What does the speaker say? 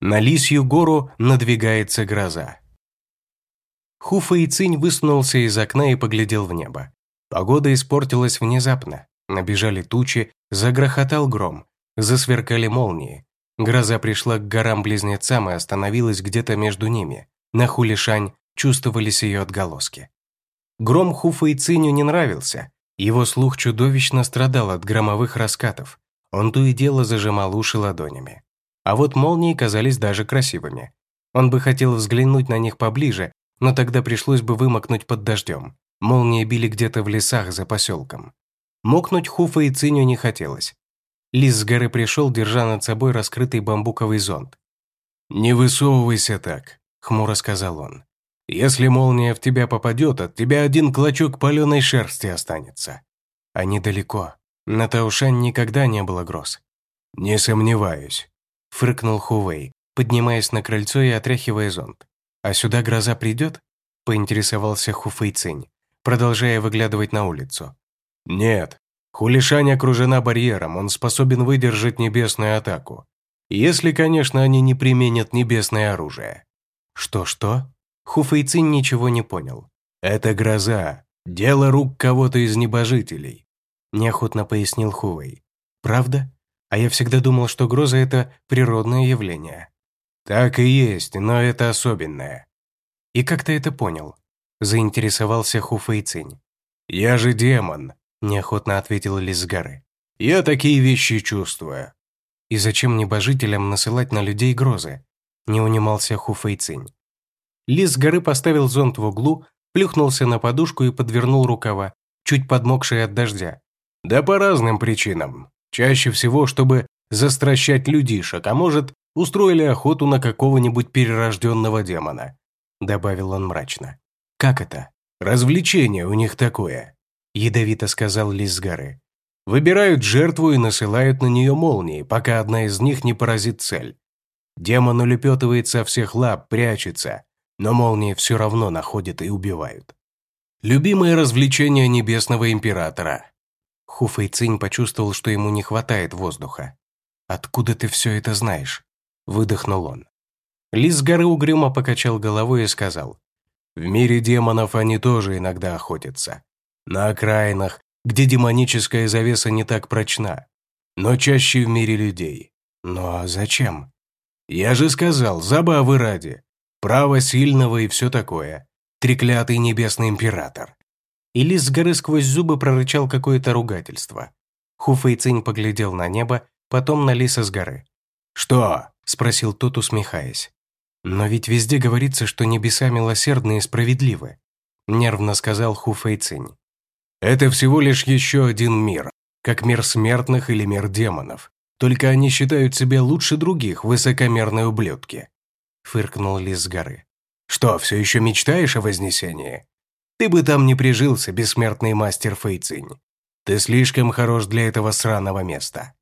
На Лисью гору надвигается гроза. Хуфа и Цинь высунулся из окна и поглядел в небо. Погода испортилась внезапно. Набежали тучи, загрохотал гром, засверкали молнии. Гроза пришла к горам-близнецам и остановилась где-то между ними. На Хулишань чувствовались ее отголоски. Гром Хуфа и Циню не нравился. Его слух чудовищно страдал от громовых раскатов. Он то и дело зажимал уши ладонями. А вот молнии казались даже красивыми. Он бы хотел взглянуть на них поближе, но тогда пришлось бы вымокнуть под дождем. Молнии били где-то в лесах за поселком. Мокнуть Хуфа и Циню не хотелось. Лис с горы пришел, держа над собой раскрытый бамбуковый зонт. «Не высовывайся так», — хмуро сказал он. «Если молния в тебя попадет, от тебя один клочок паленой шерсти останется». «Они далеко. На Таушань никогда не было гроз». «Не сомневаюсь», — фыркнул Хувей, поднимаясь на крыльцо и отряхивая зонт. «А сюда гроза придет?» — поинтересовался Хуфэй Цинь, продолжая выглядывать на улицу. «Нет. Хулишань окружена барьером, он способен выдержать небесную атаку. Если, конечно, они не применят небесное оружие». «Что-что?» Хуфэй Цинь ничего не понял. «Это гроза. Дело рук кого-то из небожителей», – неохотно пояснил Хувей. «Правда? А я всегда думал, что гроза – это природное явление». «Так и есть, но это особенное». «И как ты это понял?» – заинтересовался Хуфэйцинь. «Я же демон», – неохотно ответил Лис горы. «Я такие вещи чувствую». «И зачем небожителям насылать на людей грозы?» – не унимался Хуфэйцинь. Лис горы поставил зонт в углу, плюхнулся на подушку и подвернул рукава, чуть подмокшие от дождя. «Да по разным причинам. Чаще всего, чтобы застращать людишек, а может, устроили охоту на какого-нибудь перерожденного демона», добавил он мрачно. «Как это? Развлечение у них такое», ядовито сказал Лис с горы. «Выбирают жертву и насылают на нее молнии, пока одна из них не поразит цель. Демон улепетывает со всех лап, прячется, но молнии все равно находят и убивают. Любимое развлечение Небесного Императора». Хуфэй Цинь почувствовал, что ему не хватает воздуха. «Откуда ты все это знаешь?» выдохнул он. Лис с горы угрюмо покачал головой и сказал, «В мире демонов они тоже иногда охотятся. На окраинах, где демоническая завеса не так прочна, но чаще в мире людей. Ну а зачем? Я же сказал, забавы ради. Право сильного и все такое. Треклятый небесный император». И лис с горы сквозь зубы прорычал какое-то ругательство. Хуфэйцинь поглядел на небо, потом на лиса с горы. «Что?» спросил тот, усмехаясь. «Но ведь везде говорится, что небеса милосердны и справедливы», нервно сказал Ху Фэйцинь. «Это всего лишь еще один мир, как мир смертных или мир демонов. Только они считают себя лучше других, высокомерные ублюдки», фыркнул Лис с горы. «Что, все еще мечтаешь о Вознесении? Ты бы там не прижился, бессмертный мастер Фэйцинь. Ты слишком хорош для этого сраного места».